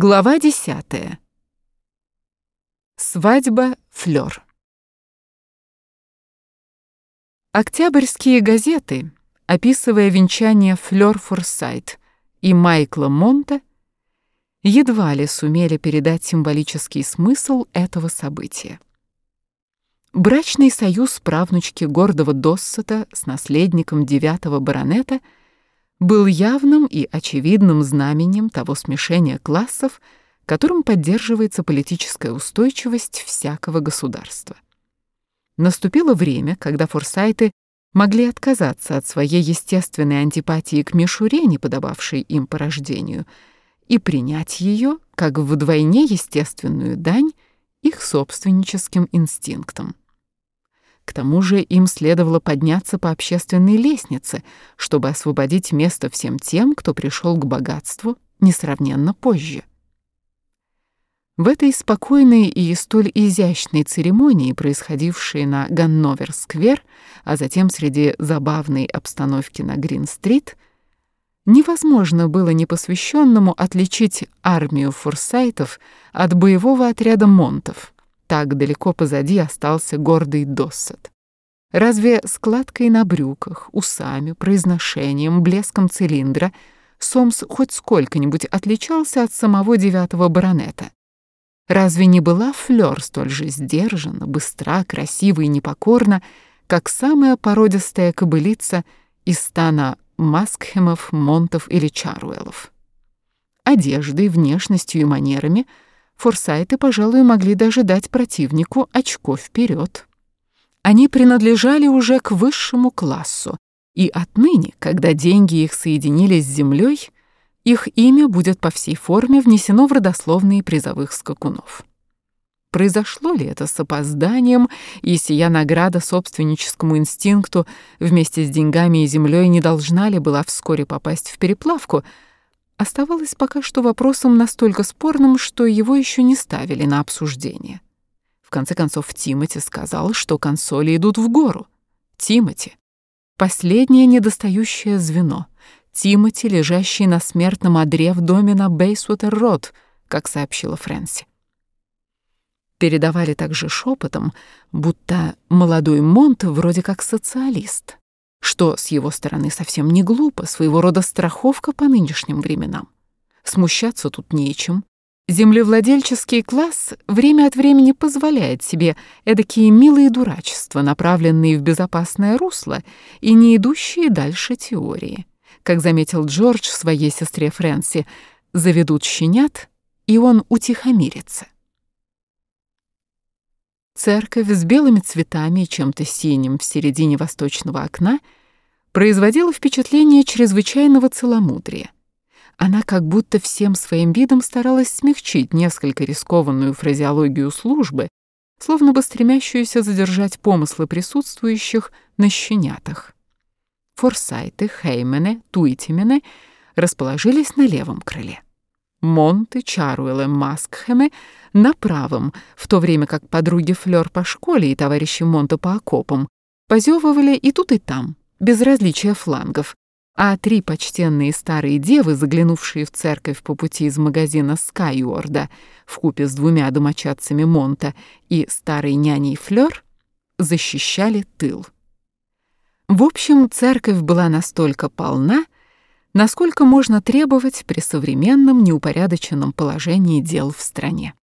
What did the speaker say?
Глава десятая. Свадьба Флёр. Октябрьские газеты, описывая венчание Флёр Форсайт и Майкла Монта, едва ли сумели передать символический смысл этого события. Брачный союз правнучки гордого Доссета с наследником девятого баронета — был явным и очевидным знаменем того смешения классов, которым поддерживается политическая устойчивость всякого государства. Наступило время, когда форсайты могли отказаться от своей естественной антипатии к мишуре, не подобавшей им по рождению, и принять ее как вдвойне естественную дань их собственническим инстинктам. К тому же им следовало подняться по общественной лестнице, чтобы освободить место всем тем, кто пришел к богатству несравненно позже. В этой спокойной и столь изящной церемонии, происходившей на Ганновер-сквер, а затем среди забавной обстановки на Грин-стрит, невозможно было непосвященному отличить армию форсайтов от боевого отряда монтов — так далеко позади остался гордый Доссет. Разве складкой на брюках, усами, произношением, блеском цилиндра Сомс хоть сколько-нибудь отличался от самого девятого баронета? Разве не была Флёр столь же сдержанна, быстра, красива и непокорна, как самая породистая кобылица из стана Маскхемов, Монтов или Чаруэлов? Одеждой, внешностью и манерами — форсайты, пожалуй, могли даже дать противнику очко вперед. Они принадлежали уже к высшему классу, и отныне, когда деньги их соединились с землей, их имя будет по всей форме внесено в родословные призовых скакунов. Произошло ли это с опозданием, и сия награда собственническому инстинкту вместе с деньгами и землей не должна ли была вскоре попасть в переплавку — оставалось пока что вопросом настолько спорным, что его еще не ставили на обсуждение. В конце концов, Тимати сказал, что консоли идут в гору. Тимати — последнее недостающее звено. Тимати, лежащий на смертном одре в доме на Бейсуотер-Род, как сообщила Фрэнси. Передавали также шепотом, будто молодой Монт вроде как социалист что с его стороны совсем не глупо, своего рода страховка по нынешним временам. Смущаться тут нечем. Землевладельческий класс время от времени позволяет себе эдакие милые дурачества, направленные в безопасное русло и не идущие дальше теории. Как заметил Джордж своей сестре Фрэнси, заведут щенят, и он утихомирится. Церковь с белыми цветами и чем-то синим в середине восточного окна — производила впечатление чрезвычайного целомудрия. Она как будто всем своим видом старалась смягчить несколько рискованную фразеологию службы, словно бы стремящуюся задержать помыслы присутствующих на щенятах. Форсайты, Хеймены, Туитимены расположились на левом крыле. Монты, Чаруэллы, Маскхеме на правом, в то время как подруги Флёр по школе и товарищи Монта по окопам позевывали и тут, и там, без различия флангов, а три почтенные старые девы, заглянувшие в церковь по пути из магазина Скайуорда, вкупе с двумя домочадцами Монта и старой няней Флёр, защищали тыл. В общем, церковь была настолько полна, насколько можно требовать при современном неупорядоченном положении дел в стране.